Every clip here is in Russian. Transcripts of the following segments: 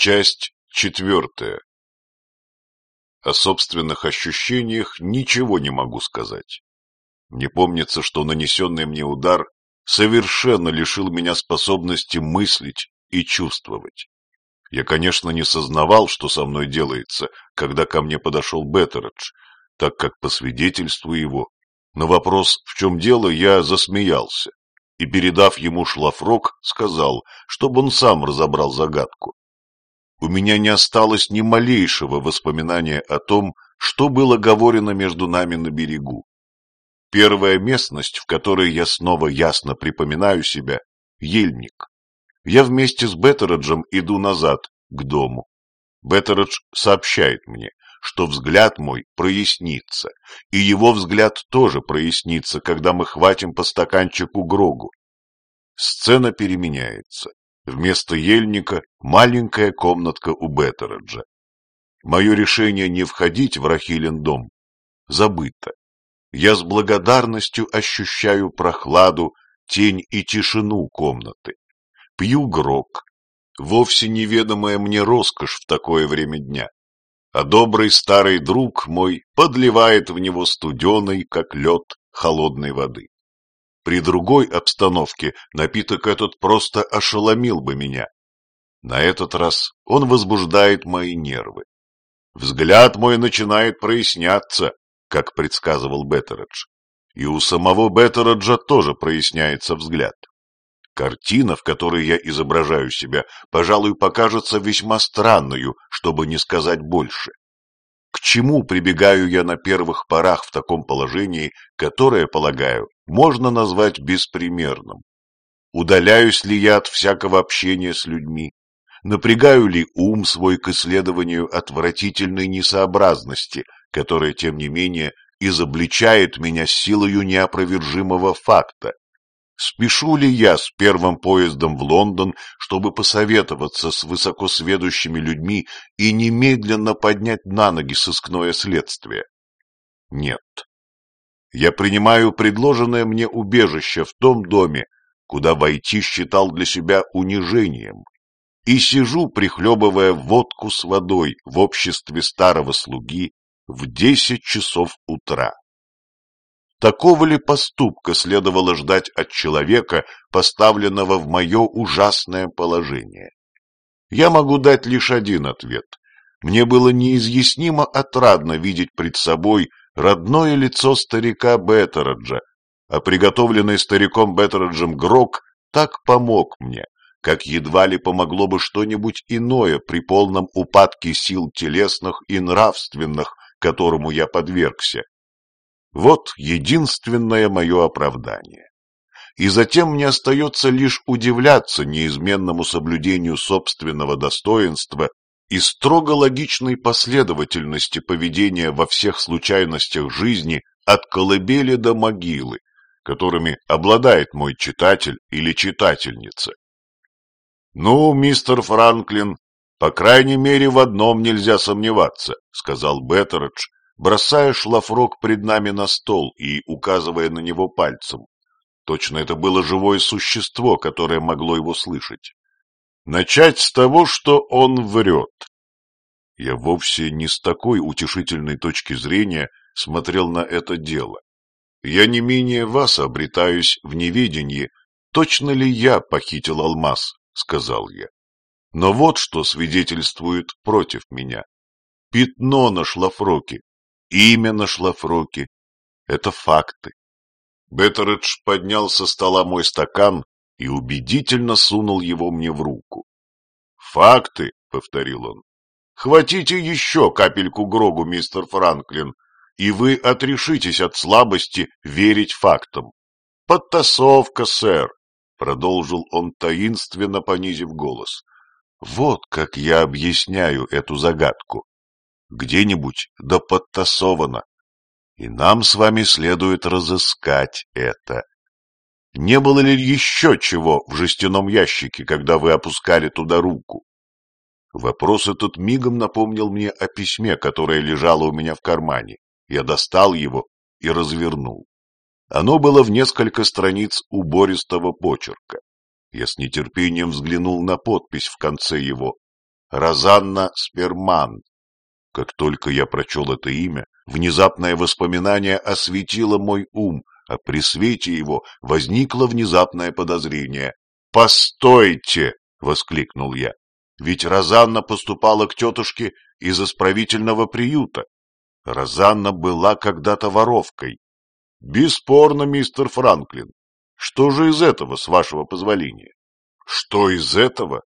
Часть четвертая. О собственных ощущениях ничего не могу сказать. Мне помнится, что нанесенный мне удар совершенно лишил меня способности мыслить и чувствовать. Я, конечно, не сознавал, что со мной делается, когда ко мне подошел Беттередж, так как по свидетельству его, на вопрос «в чем дело?» я засмеялся и, передав ему шлафрок, сказал, чтобы он сам разобрал загадку у меня не осталось ни малейшего воспоминания о том, что было говорено между нами на берегу. Первая местность, в которой я снова ясно припоминаю себя, — ельник. Я вместе с Беттереджем иду назад, к дому. Беттередж сообщает мне, что взгляд мой прояснится, и его взгляд тоже прояснится, когда мы хватим по стаканчику Грогу. Сцена переменяется. Вместо ельника маленькая комнатка у Беттереджа. Мое решение не входить в Рахилин дом забыто. Я с благодарностью ощущаю прохладу, тень и тишину комнаты. Пью грок, вовсе неведомая мне роскошь в такое время дня. А добрый старый друг мой подливает в него студеной, как лед, холодной воды. При другой обстановке напиток этот просто ошеломил бы меня. На этот раз он возбуждает мои нервы. Взгляд мой начинает проясняться, как предсказывал Беттередж. И у самого Беттереджа тоже проясняется взгляд. Картина, в которой я изображаю себя, пожалуй, покажется весьма странною, чтобы не сказать больше. К чему прибегаю я на первых порах в таком положении, которое, полагаю, можно назвать беспримерным? Удаляюсь ли я от всякого общения с людьми? Напрягаю ли ум свой к исследованию отвратительной несообразности, которая, тем не менее, изобличает меня силою неопровержимого факта, Спешу ли я с первым поездом в Лондон, чтобы посоветоваться с высокосведущими людьми и немедленно поднять на ноги сыскное следствие? Нет. Я принимаю предложенное мне убежище в том доме, куда войти считал для себя унижением, и сижу, прихлебывая водку с водой в обществе старого слуги в десять часов утра. Такого ли поступка следовало ждать от человека, поставленного в мое ужасное положение? Я могу дать лишь один ответ. Мне было неизъяснимо отрадно видеть пред собой родное лицо старика Беттераджа, а приготовленный стариком Беттераджем грок так помог мне, как едва ли помогло бы что-нибудь иное при полном упадке сил телесных и нравственных, которому я подвергся. Вот единственное мое оправдание. И затем мне остается лишь удивляться неизменному соблюдению собственного достоинства и строго логичной последовательности поведения во всех случайностях жизни от колыбели до могилы, которыми обладает мой читатель или читательница. «Ну, мистер Франклин, по крайней мере, в одном нельзя сомневаться», — сказал Беттередж, бросая шлафрок пред нами на стол и указывая на него пальцем. Точно это было живое существо, которое могло его слышать. Начать с того, что он врет. Я вовсе не с такой утешительной точки зрения смотрел на это дело. Я не менее вас обретаюсь в неведении, точно ли я похитил алмаз, сказал я. Но вот что свидетельствует против меня. Пятно на шлафроке, имя на шлафроке. Это факты. Беттередж поднял со стола мой стакан и убедительно сунул его мне в руку. «Факты», — повторил он. «Хватите еще капельку Грогу, мистер Франклин, и вы отрешитесь от слабости верить фактам. Подтасовка, сэр», — продолжил он таинственно понизив голос. «Вот как я объясняю эту загадку где-нибудь да подтасовано, и нам с вами следует разыскать это. Не было ли еще чего в жестяном ящике, когда вы опускали туда руку? Вопрос этот мигом напомнил мне о письме, которое лежало у меня в кармане. Я достал его и развернул. Оно было в несколько страниц убористого почерка. Я с нетерпением взглянул на подпись в конце его Розанна Сперман. Как только я прочел это имя, внезапное воспоминание осветило мой ум, а при свете его возникло внезапное подозрение. «Постойте!» — воскликнул я. «Ведь Розанна поступала к тетушке из исправительного приюта. Розанна была когда-то воровкой. Бесспорно, мистер Франклин. Что же из этого, с вашего позволения? Что из этого?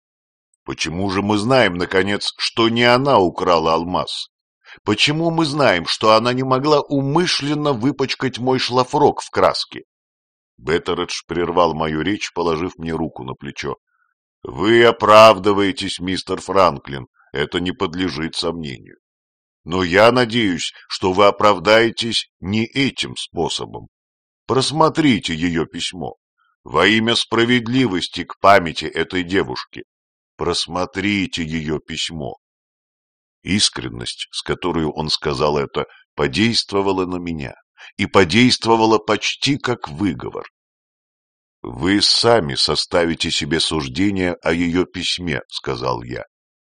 Почему же мы знаем, наконец, что не она украла алмаз? Почему мы знаем, что она не могла умышленно выпачкать мой шлафрок в краске? Беттередж прервал мою речь, положив мне руку на плечо. — Вы оправдываетесь, мистер Франклин, это не подлежит сомнению. Но я надеюсь, что вы оправдаетесь не этим способом. Просмотрите ее письмо. Во имя справедливости к памяти этой девушки. Просмотрите ее письмо. Искренность, с которой он сказал это, подействовала на меня и подействовала почти как выговор. «Вы сами составите себе суждение о ее письме», — сказал я.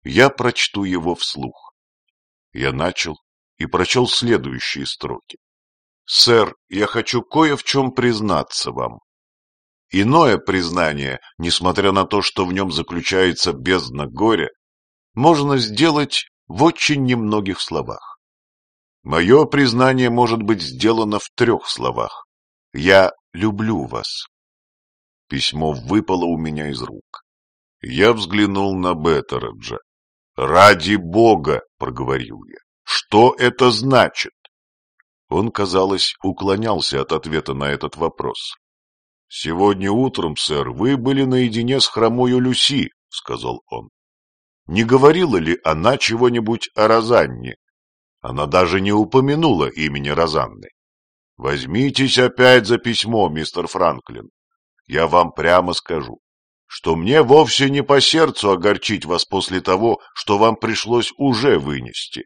«Я прочту его вслух». Я начал и прочел следующие строки. «Сэр, я хочу кое в чем признаться вам. Иное признание, несмотря на то, что в нем заключается бездна горя, можно сделать в очень немногих словах. Мое признание может быть сделано в трех словах. Я люблю вас. Письмо выпало у меня из рук. Я взглянул на Беттереджа. «Ради Бога!» — проговорил я. «Что это значит?» Он, казалось, уклонялся от ответа на этот вопрос. «Сегодня утром, сэр, вы были наедине с хромою Люси», — сказал он. «Не говорила ли она чего-нибудь о Розанне? Она даже не упомянула имени Розанны. Возьмитесь опять за письмо, мистер Франклин. Я вам прямо скажу, что мне вовсе не по сердцу огорчить вас после того, что вам пришлось уже вынести.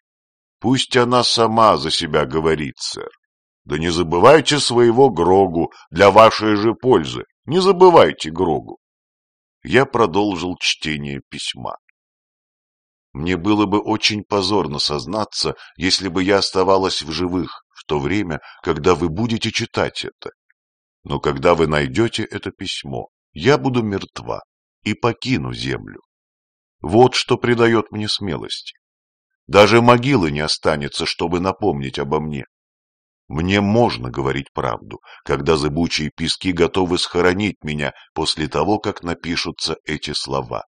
Пусть она сама за себя говорит, сэр. Да не забывайте своего Грогу для вашей же пользы. Не забывайте Грогу. Я продолжил чтение письма. Мне было бы очень позорно сознаться, если бы я оставалась в живых в то время, когда вы будете читать это. Но когда вы найдете это письмо, я буду мертва и покину землю. Вот что придает мне смелости. Даже могилы не останется, чтобы напомнить обо мне. Мне можно говорить правду, когда зыбучие пески готовы схоронить меня после того, как напишутся эти слова.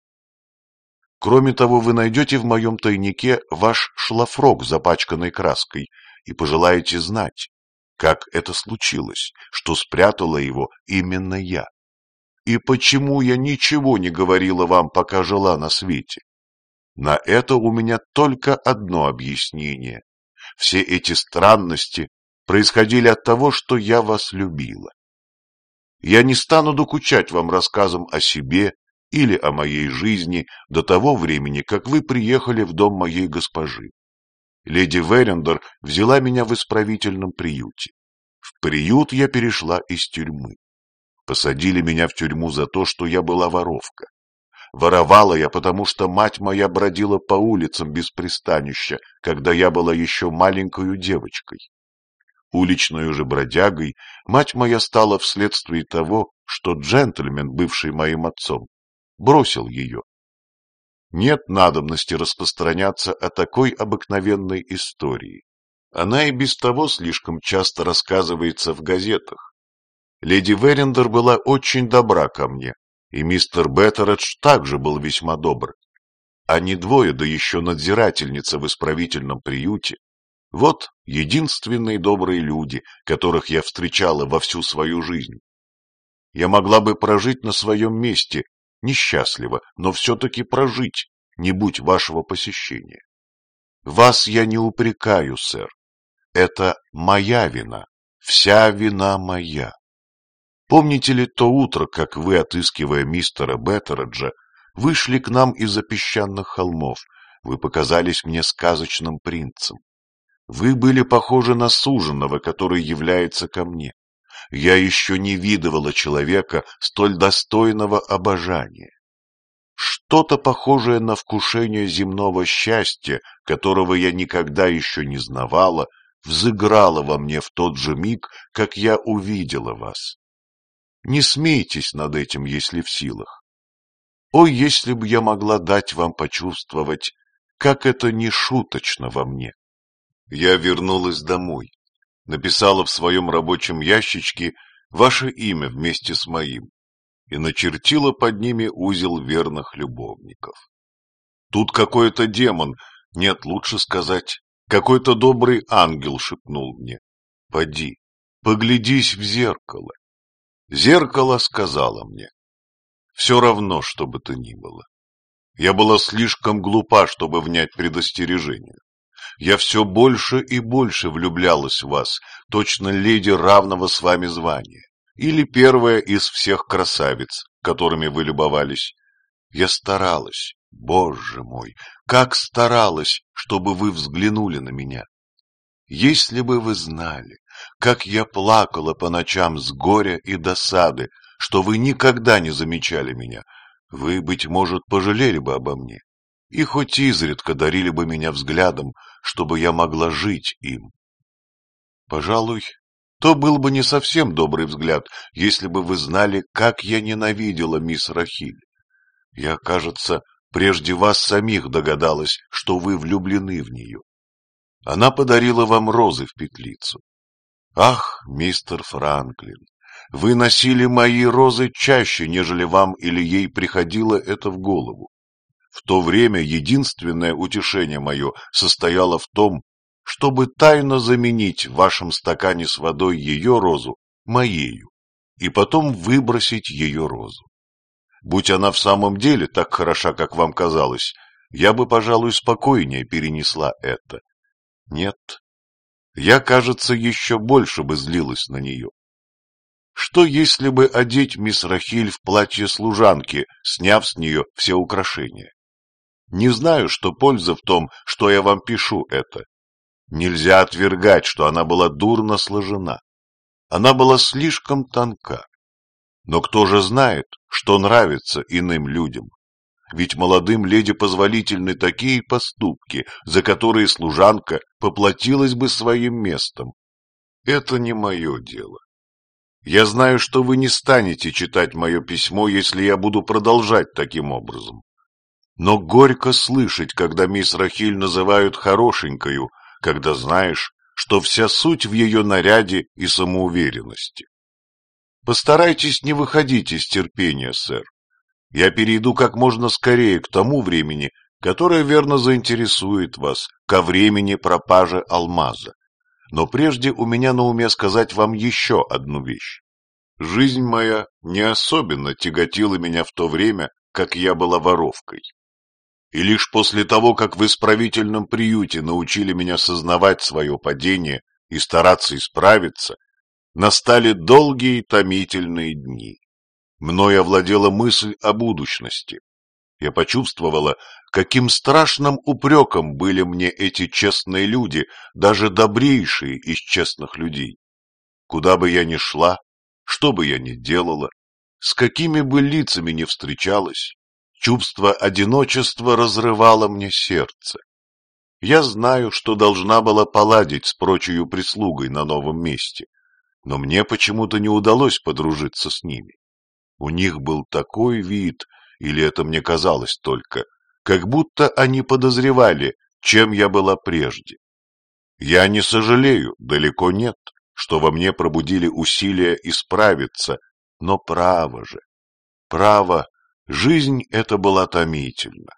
Кроме того, вы найдете в моем тайнике ваш шлафрок, запачканный краской, и пожелаете знать, как это случилось, что спрятала его именно я. И почему я ничего не говорила вам, пока жила на свете? На это у меня только одно объяснение. Все эти странности происходили от того, что я вас любила. Я не стану докучать вам рассказом о себе или о моей жизни до того времени, как вы приехали в дом моей госпожи. Леди Верендер взяла меня в исправительном приюте. В приют я перешла из тюрьмы. Посадили меня в тюрьму за то, что я была воровка. Воровала я, потому что мать моя бродила по улицам без пристанища, когда я была еще маленькою девочкой. Уличной же бродягой мать моя стала вследствие того, что джентльмен, бывший моим отцом, бросил ее. Нет надобности распространяться о такой обыкновенной истории. Она и без того слишком часто рассказывается в газетах. Леди Верендер была очень добра ко мне, и мистер Беттередж также был весьма добр. Они двое, да еще надзирательница в исправительном приюте. Вот единственные добрые люди, которых я встречала во всю свою жизнь. Я могла бы прожить на своем месте, несчастливо, но все-таки прожить, не будь вашего посещения. Вас я не упрекаю, сэр. Это моя вина, вся вина моя. Помните ли то утро, как вы, отыскивая мистера Беттереджа, вышли к нам из-за песчаных холмов? Вы показались мне сказочным принцем. Вы были похожи на суженого, который является ко мне. Я еще не видывала человека столь достойного обожания. Что что-то похожее на вкушение земного счастья, которого я никогда еще не знавала, взыграло во мне в тот же миг, как я увидела вас. Не смейтесь над этим, если в силах. О, если бы я могла дать вам почувствовать, как это не шуточно во мне. Я вернулась домой, написала в своем рабочем ящичке ваше имя вместе с моим и начертила под ними узел верных любовников. Тут какой-то демон, нет, лучше сказать, какой-то добрый ангел шепнул мне. Поди, поглядись в зеркало. Зеркало сказала мне. Все равно, что бы то ни было. Я была слишком глупа, чтобы внять предостережению. Я все больше и больше влюблялась в вас, точно леди равного с вами звания, или первая из всех красавиц, которыми вы любовались. Я старалась, Боже мой, как старалась, чтобы вы взглянули на меня. Если бы вы знали, как я плакала по ночам с горя и досады, что вы никогда не замечали меня, вы, быть может, пожалели бы обо мне и хоть изредка дарили бы меня взглядом, чтобы я могла жить им. Пожалуй, то был бы не совсем добрый взгляд, если бы вы знали, как я ненавидела мисс Рахиль. Я, кажется, прежде вас самих догадалась, что вы влюблены в нее. Она подарила вам розы в петлицу. Ах, мистер Франклин, вы носили мои розы чаще, нежели вам или ей приходило это в голову. В то время единственное утешение мое состояло в том, чтобы тайно заменить в вашем стакане с водой ее розу моею, и потом выбросить ее розу. Будь она в самом деле так хороша, как вам казалось, я бы, пожалуй, спокойнее перенесла это. Нет, я, кажется, еще больше бы злилась на нее. Что, если бы одеть мисс Рахиль в платье служанки, сняв с нее все украшения? Не знаю, что польза в том, что я вам пишу это. Нельзя отвергать, что она была дурно сложена. Она была слишком тонка. Но кто же знает, что нравится иным людям? Ведь молодым леди позволительны такие поступки, за которые служанка поплатилась бы своим местом. Это не мое дело. Я знаю, что вы не станете читать мое письмо, если я буду продолжать таким образом. Но горько слышать, когда мисс Рахиль называют хорошенькою, когда знаешь, что вся суть в ее наряде и самоуверенности. Постарайтесь не выходить из терпения, сэр. Я перейду как можно скорее к тому времени, которое верно заинтересует вас, ко времени пропажи алмаза. Но прежде у меня на уме сказать вам еще одну вещь. Жизнь моя не особенно тяготила меня в то время, как я была воровкой. И лишь после того, как в исправительном приюте научили меня сознавать свое падение и стараться исправиться, настали долгие томительные дни. Мною овладела мысль о будущности. Я почувствовала, каким страшным упреком были мне эти честные люди, даже добрейшие из честных людей. Куда бы я ни шла, что бы я ни делала, с какими бы лицами ни встречалась, Чувство одиночества разрывало мне сердце. Я знаю, что должна была поладить с прочей прислугой на новом месте, но мне почему-то не удалось подружиться с ними. У них был такой вид, или это мне казалось только, как будто они подозревали, чем я была прежде. Я не сожалею, далеко нет, что во мне пробудили усилия исправиться, но право же, право Жизнь эта была томительна.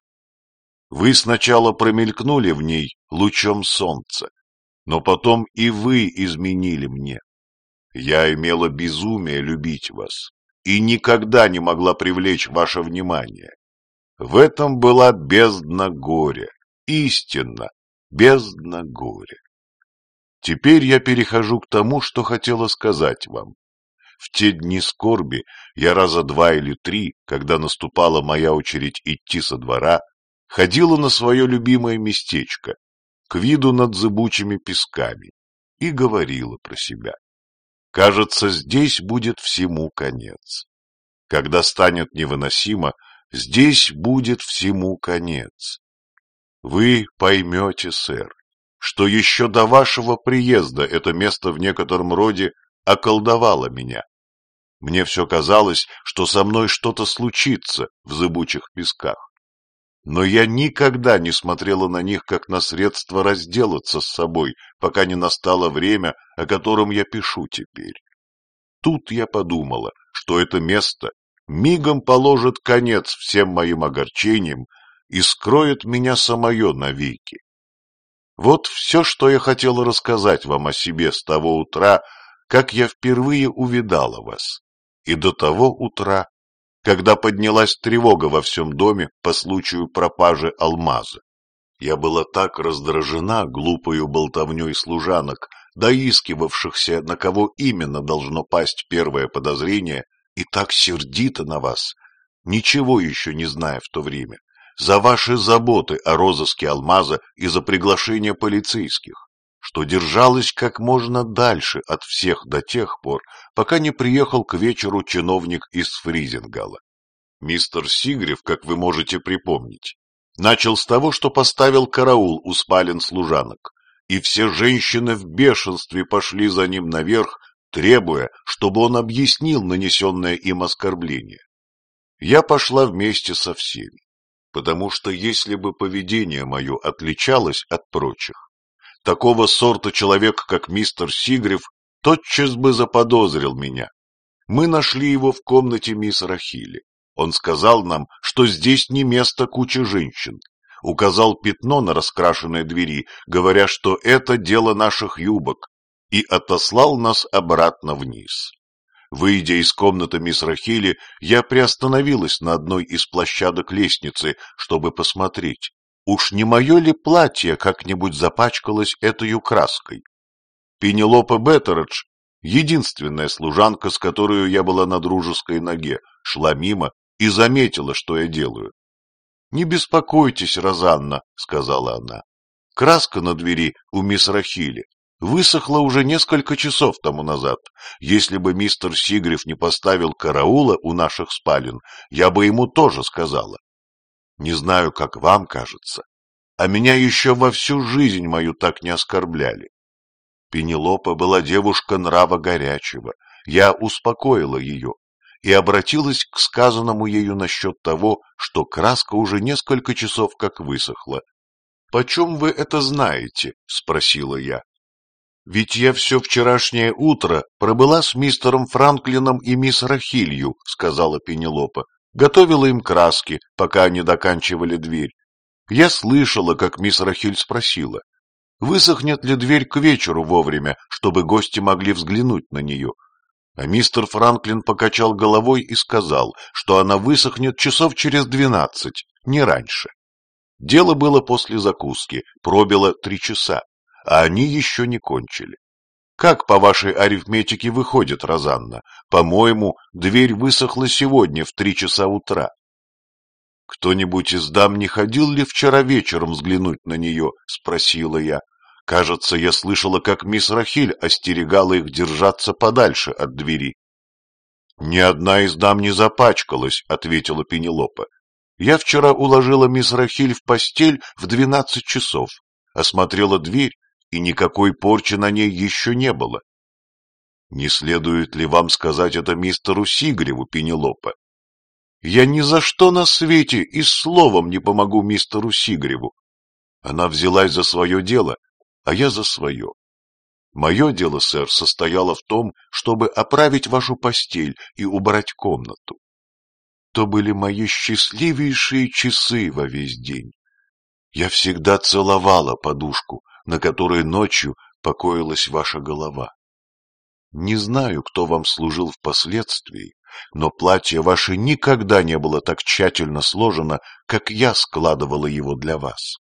Вы сначала промелькнули в ней лучом солнца, но потом и вы изменили мне. Я имела безумие любить вас и никогда не могла привлечь ваше внимание. В этом была бездна горя, истинно, бездна горя. Теперь я перехожу к тому, что хотела сказать вам. В те дни скорби я раза два или три, когда наступала моя очередь идти со двора, ходила на свое любимое местечко, к виду над зыбучими песками, и говорила про себя. Кажется, здесь будет всему конец. Когда станет невыносимо, здесь будет всему конец. Вы поймете, сэр, что еще до вашего приезда это место в некотором роде околдовало меня. Мне все казалось, что со мной что-то случится в зыбучих песках. Но я никогда не смотрела на них, как на средство разделаться с собой, пока не настало время, о котором я пишу теперь. Тут я подумала, что это место мигом положит конец всем моим огорчениям и скроет меня самое навеки. Вот все, что я хотела рассказать вам о себе с того утра, как я впервые увидала вас, и до того утра, когда поднялась тревога во всем доме по случаю пропажи алмаза. Я была так раздражена глупою болтовней служанок, доискивавшихся, на кого именно должно пасть первое подозрение, и так сердито на вас, ничего еще не зная в то время, за ваши заботы о розыске алмаза и за приглашение полицейских, что держалась как можно дальше от всех до тех пор, пока не приехал к вечеру чиновник из Фризингала. Мистер Сигрев, как вы можете припомнить, начал с того, что поставил караул у спален служанок, и все женщины в бешенстве пошли за ним наверх, требуя, чтобы он объяснил нанесенное им оскорбление. Я пошла вместе со всеми потому что если бы поведение мое отличалось от прочих, такого сорта человек, как мистер Сигрев, тотчас бы заподозрил меня. Мы нашли его в комнате мисс Рахили. Он сказал нам, что здесь не место кучи женщин. Указал пятно на раскрашенной двери, говоря, что это дело наших юбок, и отослал нас обратно вниз. Выйдя из комнаты мисс Рахили, я приостановилась на одной из площадок лестницы, чтобы посмотреть, уж не мое ли платье как-нибудь запачкалось этой краской. Пенелопа Беттередж, единственная служанка, с которой я была на дружеской ноге, шла мимо и заметила, что я делаю. — Не беспокойтесь, Розанна, — сказала она. Краска на двери у мисс Рахили высохла уже несколько часов тому назад. Если бы мистер Сигрев не поставил караула у наших спален, я бы ему тоже сказала. Не знаю, как вам кажется, а меня еще во всю жизнь мою так не оскорбляли. Пенелопа была девушка нрава горячего. Я успокоила ее и обратилась к сказанному ею насчет того, что краска уже несколько часов как высохла. — Почем вы это знаете? — спросила я. «Ведь я все вчерашнее утро пробыла с мистером Франклином и мисс Рахилью», — сказала Пенелопа. «Готовила им краски, пока они доканчивали дверь. Я слышала, как мисс Рахиль спросила, высохнет ли дверь к вечеру вовремя, чтобы гости могли взглянуть на нее. А мистер Франклин покачал головой и сказал, что она высохнет часов через двенадцать, не раньше. Дело было после закуски, пробило три часа а они еще не кончили. Как по вашей арифметике выходит, Розанна? По-моему, дверь высохла сегодня в три часа утра. Кто-нибудь из дам не ходил ли вчера вечером взглянуть на нее? Спросила я. Кажется, я слышала, как мисс Рахиль остерегала их держаться подальше от двери. «Ни одна из дам не запачкалась», — ответила Пенелопа. «Я вчера уложила мисс Рахиль в постель в двенадцать часов, осмотрела дверь и никакой порчи на ней еще не было. Не следует ли вам сказать это мистеру Сигреву, Пенелопа? Я ни за что на свете и словом не помогу мистеру Сигреву. Она взялась за свое дело, а я за свое. Мое дело, сэр, состояло в том, чтобы оправить вашу постель и убрать комнату. То были мои счастливейшие часы во весь день. Я всегда целовала подушку, на которой ночью покоилась ваша голова. Не знаю, кто вам служил впоследствии, но платье ваше никогда не было так тщательно сложено, как я складывала его для вас.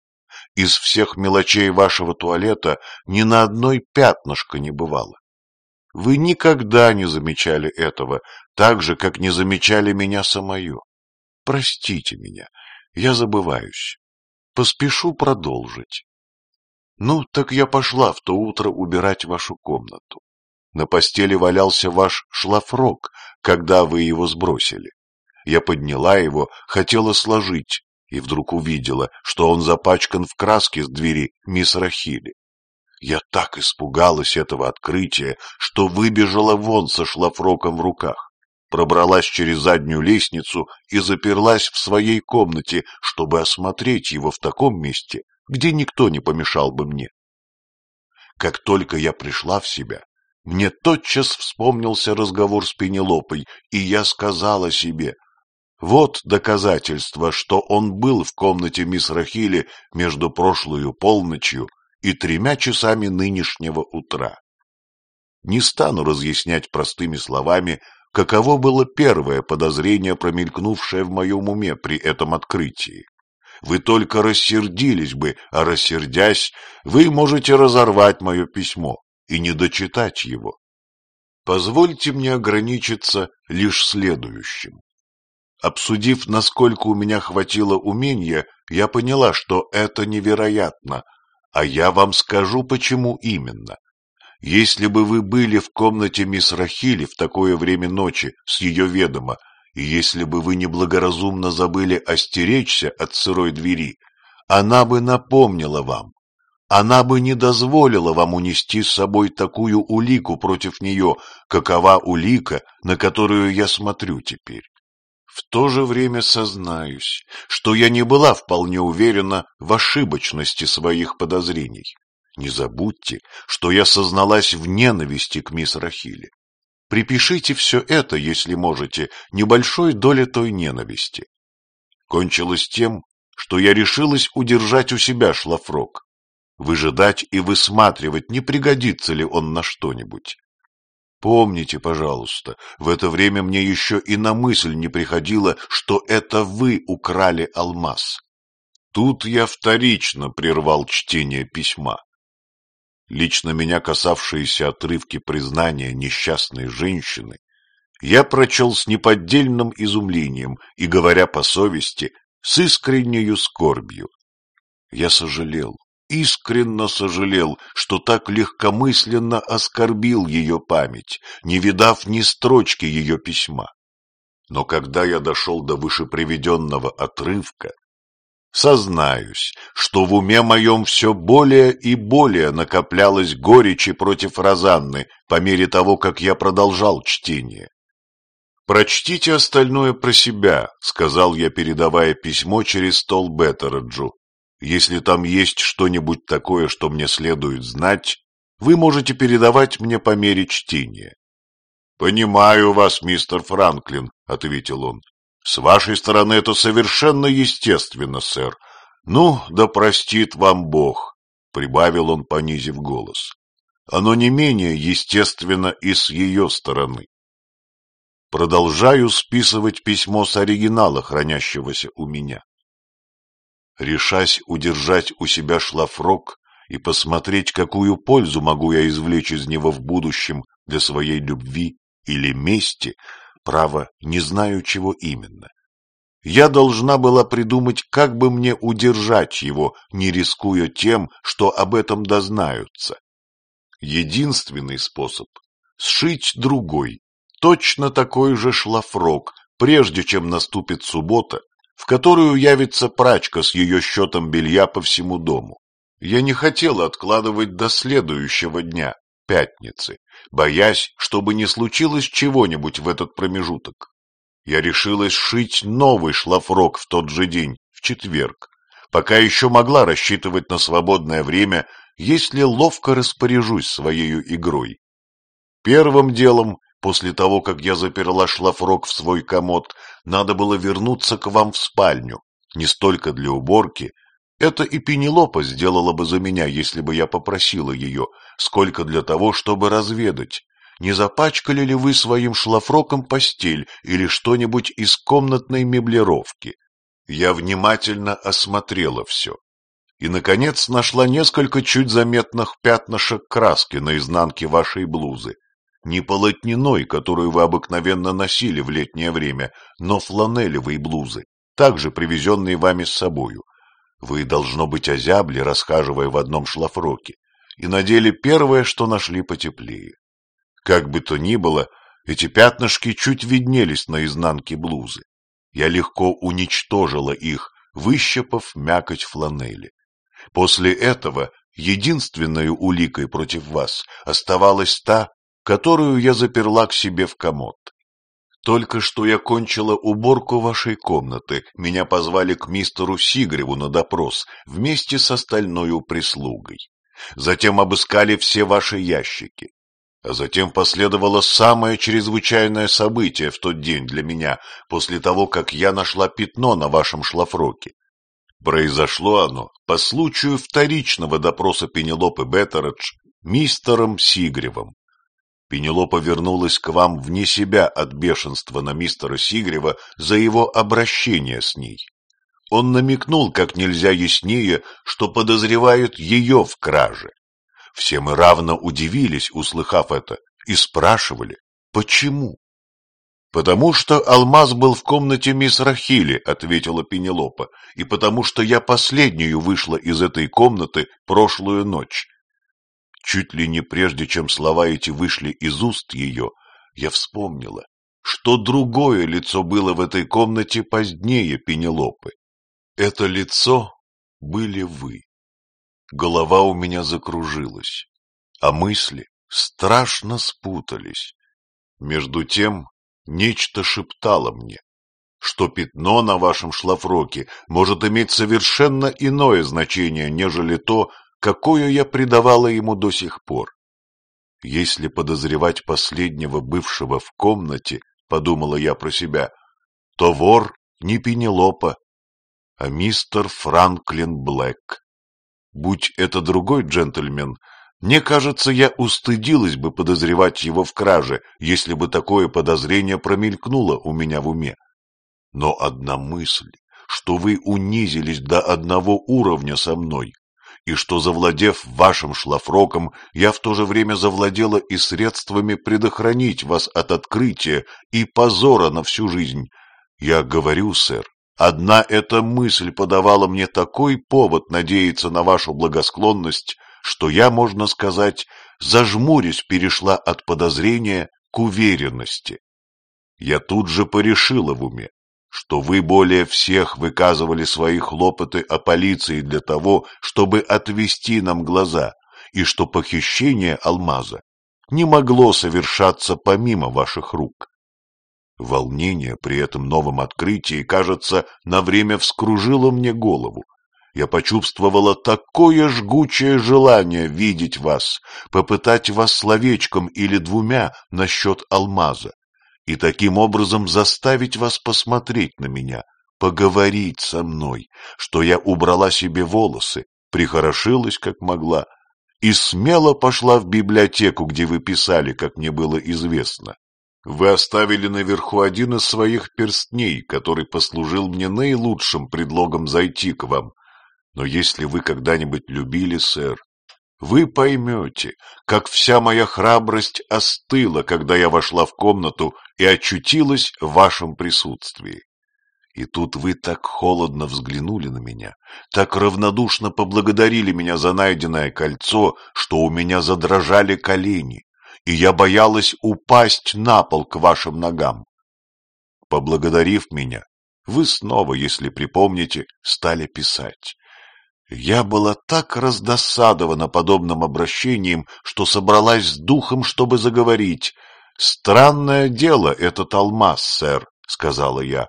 Из всех мелочей вашего туалета ни на одной пятнышко не бывало. Вы никогда не замечали этого, так же, как не замечали меня самое. Простите меня, я забываюсь. Поспешу продолжить. Ну, так я пошла в то утро убирать вашу комнату. На постели валялся ваш шлафрок, когда вы его сбросили. Я подняла его, хотела сложить, и вдруг увидела, что он запачкан в краске с двери мисс Рахили. Я так испугалась этого открытия, что выбежала вон со шлафроком в руках, пробралась через заднюю лестницу и заперлась в своей комнате, чтобы осмотреть его в таком месте, где никто не помешал бы мне. Как только я пришла в себя, мне тотчас вспомнился разговор с Пенелопой, и я сказала себе, вот доказательство, что он был в комнате мисс Рахили между прошлую полночью и тремя часами нынешнего утра. Не стану разъяснять простыми словами, каково было первое подозрение, промелькнувшее в моем уме при этом открытии. Вы только рассердились бы, а рассердясь, вы можете разорвать мое письмо и не дочитать его. Позвольте мне ограничиться лишь следующим. Обсудив, насколько у меня хватило умения, я поняла, что это невероятно, а я вам скажу, почему именно. Если бы вы были в комнате мисс Рахили в такое время ночи с ее ведома, и если бы вы неблагоразумно забыли остеречься от сырой двери, она бы напомнила вам. Она бы не дозволила вам унести с собой такую улику против нее, какова улика, на которую я смотрю теперь. В то же время сознаюсь, что я не была вполне уверена в ошибочности своих подозрений. Не забудьте, что я созналась в ненависти к мисс Рахиле. Припишите все это, если можете, небольшой доле той ненависти. Кончилось тем, что я решилась удержать у себя шлафрок, выжидать и высматривать, не пригодится ли он на что-нибудь. Помните, пожалуйста, в это время мне еще и на мысль не приходило, что это вы украли алмаз. Тут я вторично прервал чтение письма. Лично меня касавшиеся отрывки признания несчастной женщины я прочел с неподдельным изумлением и, говоря по совести, с искреннею скорбью. Я сожалел, искренно сожалел, что так легкомысленно оскорбил ее память, не видав ни строчки ее письма. Но когда я дошел до вышеприведенного отрывка, сознаюсь, что в уме моем все более и более накоплялось горечи против Розанны по мере того, как я продолжал чтение. «Прочтите остальное про себя», — сказал я, передавая письмо через стол Беттераджу. Если там есть что-нибудь такое, что мне следует знать, вы можете передавать мне по мере чтения. — Понимаю вас, мистер Франклин, — ответил он. — С вашей стороны это совершенно естественно, сэр. Ну, да простит вам Бог, — прибавил он, понизив голос. Оно не менее естественно и с ее стороны. Продолжаю списывать письмо с оригинала, хранящегося у меня решась удержать у себя шлафрок и посмотреть, какую пользу могу я извлечь из него в будущем для своей любви или мести, право, не знаю, чего именно. Я должна была придумать, как бы мне удержать его, не рискуя тем, что об этом дознаются. Единственный способ — сшить другой, точно такой же шлафрок, прежде чем наступит суббота, в которую явится прачка с ее счетом белья по всему дому. Я не хотела откладывать до следующего дня, пятницы, боясь, чтобы не случилось чего-нибудь в этот промежуток. Я решилась шить новый шлафрок в тот же день, в четверг, пока еще могла рассчитывать на свободное время, если ловко распоряжусь своей игрой. Первым делом После того, как я заперла шлафрок в свой комод, надо было вернуться к вам в спальню, не столько для уборки, это и Пенелопа сделала бы за меня, если бы я попросила ее, сколько для того, чтобы разведать, не запачкали ли вы своим шлафроком постель или что-нибудь из комнатной меблировки. Я внимательно осмотрела все. И, наконец, нашла несколько чуть заметных пятнышек краски на изнанке вашей блузы не полотняной, которую вы обыкновенно носили в летнее время, но фланелевой блузы, также привезенные вами с собою. Вы, должно быть, озябли, расхаживая в одном шлафроке, и надели первое, что нашли потеплее. Как бы то ни было, эти пятнышки чуть виднелись на изнанке блузы. я легко уничтожила их, выщипав мякоть фланели. После этого единственной уликой против вас оставалась та, которую я заперла к себе в комод. Только что я кончила уборку вашей комнаты, меня позвали к мистеру Сигреву на допрос вместе с остальной прислугой. Затем обыскали все ваши ящики. А затем последовало самое чрезвычайное событие в тот день для меня, после того, как я нашла пятно на вашем шлафроке. Произошло оно по случаю вторичного допроса Пенелопы Беттередж мистером Сигревым. Пенелопа вернулась к вам вне себя от бешенства на мистера Сигрева за его обращение с ней. Он намекнул как нельзя яснее, что подозревают ее в краже. Все мы равно удивились, услыхав это, и спрашивали, почему? «Потому что алмаз был в комнате мисс Рахили», — ответила Пенелопа, «и потому что я последнюю вышла из этой комнаты прошлую ночь. Чуть ли не прежде, чем слова эти вышли из уст ее, я вспомнила, что другое лицо было в этой комнате позднее Пенелопы. Это лицо были вы. Голова у меня закружилась, а мысли страшно спутались. Между тем нечто шептало мне, что пятно на вашем шлафроке может иметь совершенно иное значение, нежели то, какое я придавала ему до сих пор. Если подозревать последнего бывшего в комнате, подумала я про себя, то вор не Пенелопа, а мистер Франклин Блэк. Будь это другой джентльмен, мне кажется, я устыдилась бы подозревать его в краже, если бы такое подозрение промелькнуло у меня в уме. Но одна мысль, что вы унизились до одного уровня со мной, и что, завладев вашим шлафроком, я в то же время завладела и средствами предохранить вас от открытия и позора на всю жизнь. Я говорю, сэр, одна эта мысль подавала мне такой повод надеяться на вашу благосклонность, что я, можно сказать, зажмурясь перешла от подозрения к уверенности. Я тут же порешила в уме, что вы более всех выказывали свои хлопоты о полиции для того, чтобы отвести нам глаза, и что похищение алмаза не могло совершаться помимо ваших рук. Волнение при этом новом открытии, кажется, на время вскружило мне голову. Я почувствовала такое жгучее желание видеть вас, попытать вас словечком или двумя насчет алмаза, и таким образом заставить вас посмотреть на меня, поговорить со мной, что я убрала себе волосы, прихорошилась как могла и смело пошла в библиотеку, где вы писали, как мне было известно. Вы оставили наверху один из своих перстней, который послужил мне наилучшим предлогом зайти к вам. Но если вы когда-нибудь любили, сэр, вы поймете, как вся моя храбрость остыла, когда я вошла в комнату и очутилась в вашем присутствии. И тут вы так холодно взглянули на меня, так равнодушно поблагодарили меня за найденное кольцо, что у меня задрожали колени, и я боялась упасть на пол к вашим ногам. Поблагодарив меня, вы снова, если припомните, стали писать. Я была так раздосадована подобным обращением, что собралась с духом, чтобы заговорить. «Странное дело этот алмаз, сэр», — сказала я.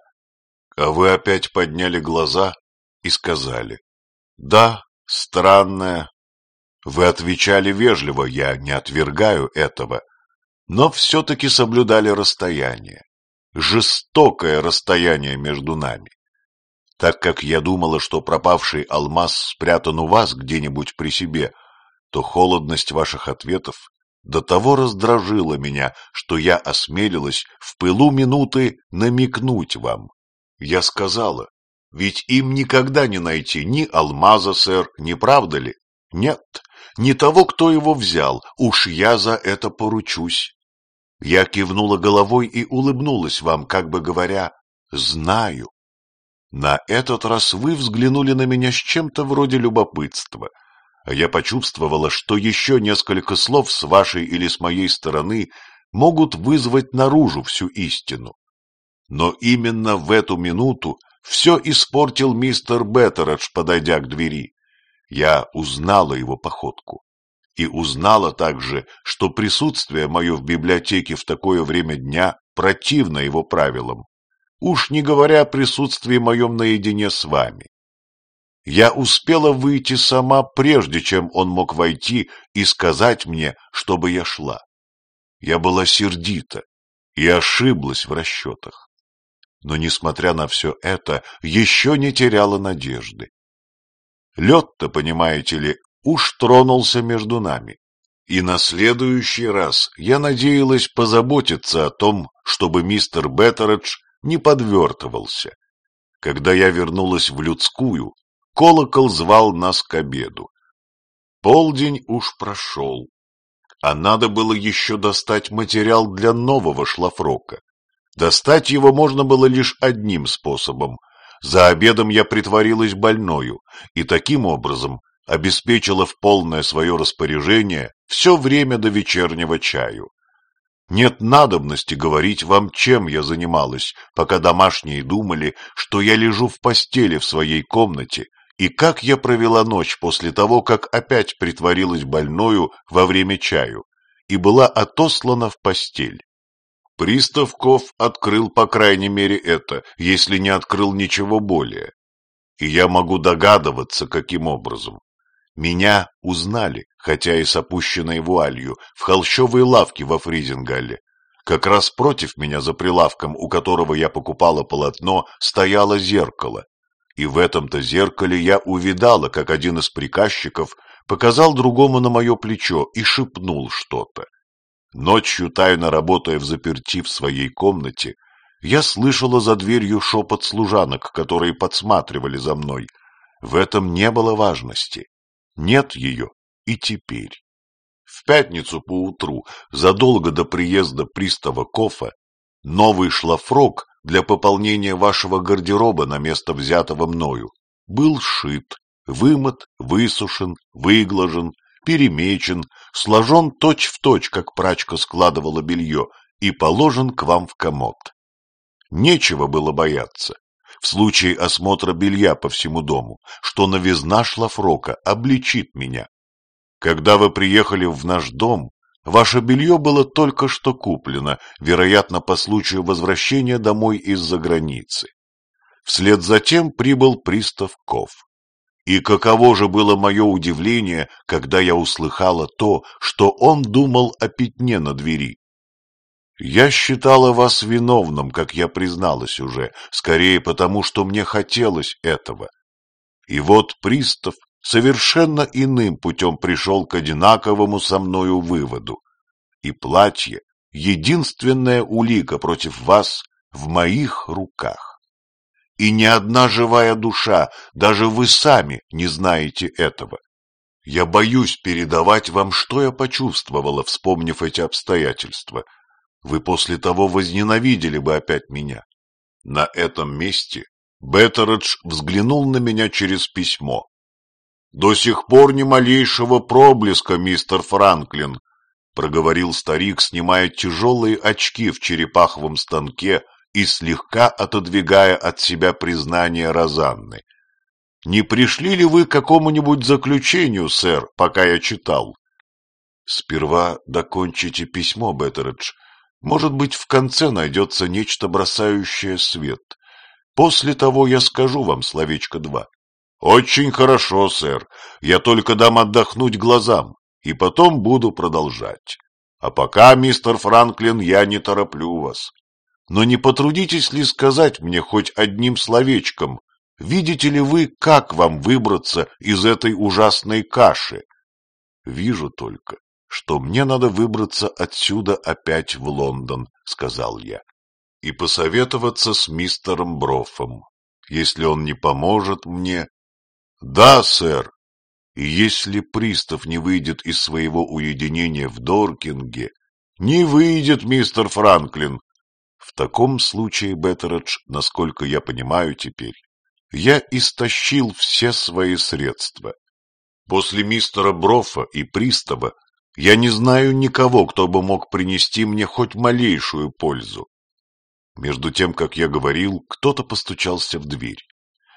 А вы опять подняли глаза и сказали. «Да, странное». Вы отвечали вежливо, я не отвергаю этого, но все-таки соблюдали расстояние. Жестокое расстояние между нами. Так как я думала, что пропавший алмаз спрятан у вас где-нибудь при себе, то холодность ваших ответов до того раздражила меня, что я осмелилась в пылу минуты намекнуть вам. Я сказала, ведь им никогда не найти ни алмаза, сэр, не правда ли? Нет, не того, кто его взял, уж я за это поручусь. Я кивнула головой и улыбнулась вам, как бы говоря, знаю. На этот раз вы взглянули на меня с чем-то вроде любопытства, а я почувствовала, что еще несколько слов с вашей или с моей стороны могут вызвать наружу всю истину. Но именно в эту минуту все испортил мистер Беттередж, подойдя к двери. Я узнала его походку. И узнала также, что присутствие мое в библиотеке в такое время дня противно его правилам. Уж не говоря о присутствии моем наедине с вами. Я успела выйти сама, прежде чем он мог войти и сказать мне, чтобы я шла. Я была сердита и ошиблась в расчетах. Но, несмотря на все это, еще не теряла надежды. Лед-то, понимаете ли, уж тронулся между нами. И на следующий раз я надеялась позаботиться о том, чтобы мистер Беттередж не подвертывался. Когда я вернулась в людскую, колокол звал нас к обеду. Полдень уж прошел, а надо было еще достать материал для нового шлафрока. Достать его можно было лишь одним способом. За обедом я притворилась больною и таким образом обеспечила в полное свое распоряжение все время до вечернего чаю. Нет надобности говорить вам, чем я занималась, пока домашние думали, что я лежу в постели в своей комнате, и как я провела ночь после того, как опять притворилась больною во время чаю и была отослана в постель. Приставков открыл по крайней мере это, если не открыл ничего более. И я могу догадываться, каким образом. Меня узнали, хотя и с опущенной вуалью, в холщовой лавке во Фризингалле. Как раз против меня за прилавком, у которого я покупала полотно, стояло зеркало. И в этом-то зеркале я увидала, как один из приказчиков показал другому на мое плечо и шепнул что-то. Ночью, тайно работая в заперти в своей комнате, я слышала за дверью шепот служанок, которые подсматривали за мной. В этом не было важности. Нет ее и теперь. В пятницу поутру, задолго до приезда пристава Кофа, новый шлафрок для пополнения вашего гардероба на место взятого мною был сшит, вымыт, высушен, выглажен, перемечен, сложен точь-в-точь, точь, как прачка складывала белье, и положен к вам в комод. Нечего было бояться в случае осмотра белья по всему дому, что новизна шлафрока обличит меня. Когда вы приехали в наш дом, ваше белье было только что куплено, вероятно, по случаю возвращения домой из-за границы. Вслед за тем прибыл пристав Ков. И каково же было мое удивление, когда я услыхала то, что он думал о пятне на двери. Я считала вас виновным, как я призналась уже, скорее потому, что мне хотелось этого. И вот пристав совершенно иным путем пришел к одинаковому со мною выводу. И платье — единственная улика против вас в моих руках. И ни одна живая душа, даже вы сами, не знаете этого. Я боюсь передавать вам, что я почувствовала, вспомнив эти обстоятельства — вы после того возненавидели бы опять меня. На этом месте Беттередж взглянул на меня через письмо. «До сих пор ни малейшего проблеска, мистер Франклин», — проговорил старик, снимая тяжелые очки в черепаховом станке и слегка отодвигая от себя признание Розанны. «Не пришли ли вы к какому-нибудь заключению, сэр, пока я читал?» «Сперва докончите письмо, Беттередж, может быть, в конце найдется нечто, бросающее свет. После того я скажу вам словечко два. Очень хорошо, сэр. Я только дам отдохнуть глазам, и потом буду продолжать. А пока, мистер Франклин, я не тороплю вас. Но не потрудитесь ли сказать мне хоть одним словечком, видите ли вы, как вам выбраться из этой ужасной каши? Вижу только, что мне надо выбраться отсюда опять в Лондон, — сказал я, — и посоветоваться с мистером Брофом. Если он не поможет мне... — Да, сэр. И если пристав не выйдет из своего уединения в Доркинге... — Не выйдет, мистер Франклин. В таком случае, Беттередж, насколько я понимаю теперь, я истощил все свои средства. После мистера Брофа и пристава я не знаю никого, кто бы мог принести мне хоть малейшую пользу. Между тем, как я говорил, кто-то постучался в дверь.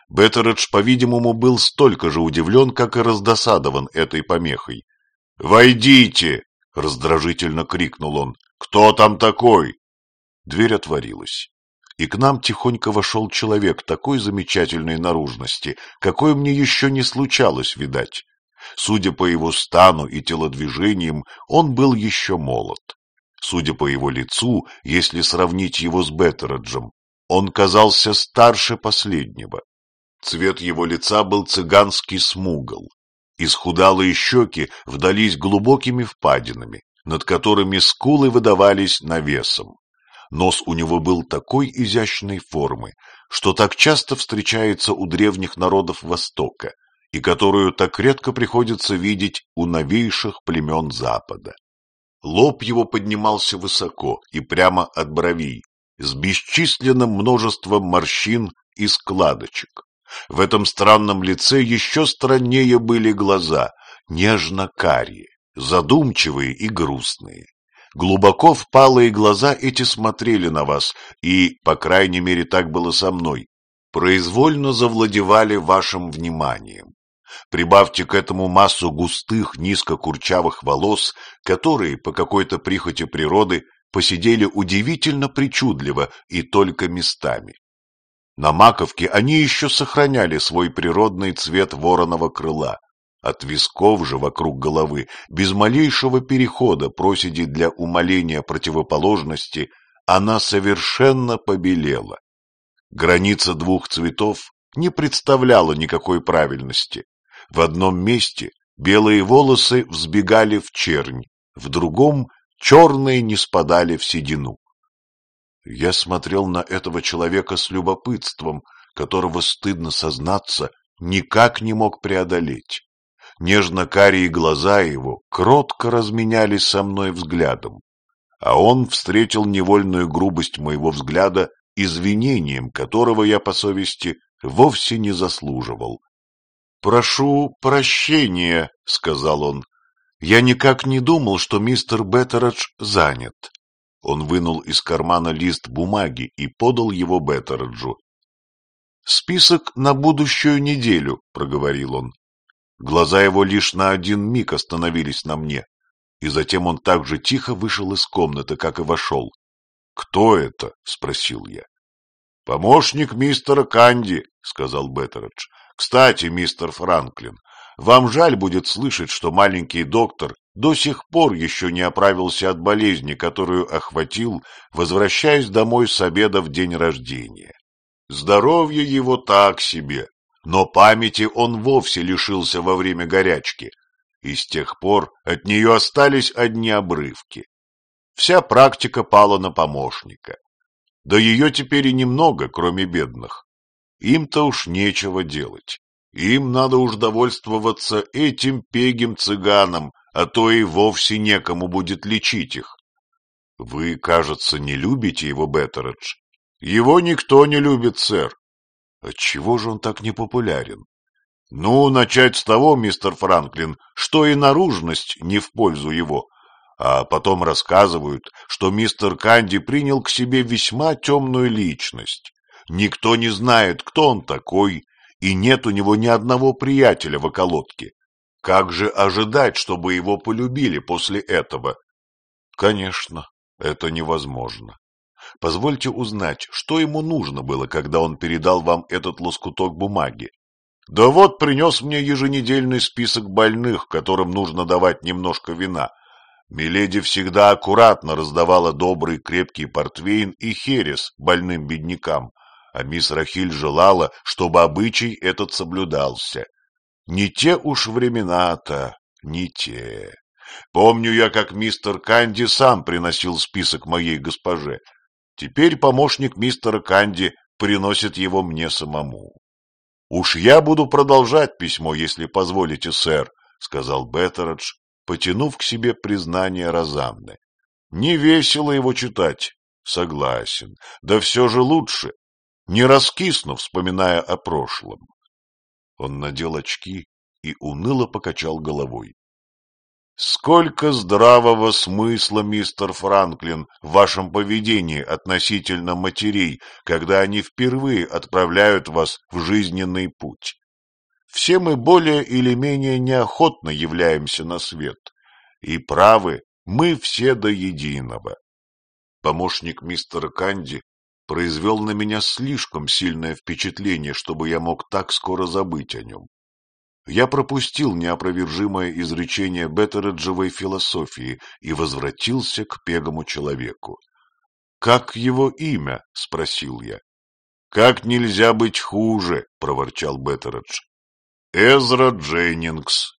Беттередж, по-видимому, был столько же удивлен, как и раздосадован этой помехой. «Войдите!» — раздражительно крикнул он. «Кто там такой?» Дверь отворилась, и к нам тихонько вошел человек такой замечательной наружности, какой мне еще не случалось видать. Судя по его стану и телодвижениям, он был еще молод. Судя по его лицу, если сравнить его с Беттереджем, он казался старше последнего. Цвет его лица был цыганский смугл. Исхудалые щеки вдались глубокими впадинами, над которыми скулы выдавались навесом. Нос у него был такой изящной формы, что так часто встречается у древних народов Востока и которую так редко приходится видеть у новейших племен Запада. Лоб его поднимался высоко и прямо от бровей, с бесчисленным множеством морщин и складочек. В этом странном лице еще страннее были глаза, нежно-карие, задумчивые и грустные. Глубоко впалые глаза эти смотрели на вас, и, по крайней мере, так было со мной, произвольно завладевали вашим вниманием. Прибавьте к этому массу густых, низко-курчавых волос, которые, по какой-то прихоти природы, посидели удивительно причудливо и только местами. На маковке они еще сохраняли свой природный цвет вороного крыла. От висков же вокруг головы, без малейшего перехода проседи для умаления противоположности, она совершенно побелела. Граница двух цветов не представляла никакой правильности. В одном месте белые волосы взбегали в чернь, в другом черные не спадали в седину. Я смотрел на этого человека с любопытством, которого, стыдно сознаться, никак не мог преодолеть. Нежно-карие глаза его кротко разменялись со мной взглядом, а он встретил невольную грубость моего взгляда извинением, которого я, по совести, вовсе не заслуживал. «Прошу прощения», — сказал он. «Я никак не думал, что мистер Беттередж занят». Он вынул из кармана лист бумаги и подал его Беттереджу. «Список на будущую неделю», — проговорил он. Глаза его лишь на один миг остановились на мне, и затем он так же тихо вышел из комнаты, как и вошел. «Кто это?» — спросил я. «Помощник мистера Канди», — сказал Беттередж. «Кстати, мистер Франклин, вам жаль будет слышать, что маленький доктор до сих пор еще не оправился от болезни, которую охватил, возвращаясь домой с обеда в день рождения. Здоровье его так себе, но памяти он вовсе лишился во время горячки, и с тех пор от нее остались одни обрывки. Вся практика пала на помощника. Да ее теперь и немного, кроме бедных. Им-то уж нечего делать. Им надо уж довольствоваться этим пегим цыганом, а то и вовсе некому будет лечить их. Вы, кажется, не любите его, Беттередж. Его никто не любит, сэр. Отчего же он так непопулярен? Ну, начать с того, мистер Франклин, что и наружность не в пользу его. А потом рассказывают, что мистер Канди принял к себе весьма темную личность. Никто не знает, кто он такой, и нет у него ни одного приятеля в околотке. Как же ожидать, чтобы его полюбили после этого? Конечно, это невозможно. Позвольте узнать, что ему нужно было, когда он передал вам этот лоскуток бумаги. Да вот принес мне еженедельный список больных, которым нужно давать немножко вина. Миледи всегда аккуратно раздавала добрый крепкий портвейн и херес больным беднякам, а мисс Рахиль желала, чтобы обычай этот соблюдался. Не те уж времена-то, не те. Помню я, как мистер Канди сам приносил список моей госпоже. Теперь помощник мистера Канди приносит его мне самому. — Уж я буду продолжать письмо, если позволите, сэр, — сказал Беттередж, потянув к себе признание Розанны. — Не весело его читать, согласен, да все же лучше, не раскисну, вспоминая о прошлом. Он надел очки и уныло покачал головой. Сколько здравого смысла, мистер Франклин, в вашем поведении относительно матерей, когда они впервые отправляют вас в жизненный путь. Все мы более или менее неохотно являемся на свет, и правы мы все до единого. Помощник мистера Канди произвел на меня слишком сильное впечатление, чтобы я мог так скоро забыть о нем. Я пропустил неопровержимое изречение Беттереджевой философии и возвратился к пегому человеку. — Как его имя? — спросил я. — Как нельзя быть хуже, — проворчал Беттередж. — Эзра Дженнингс.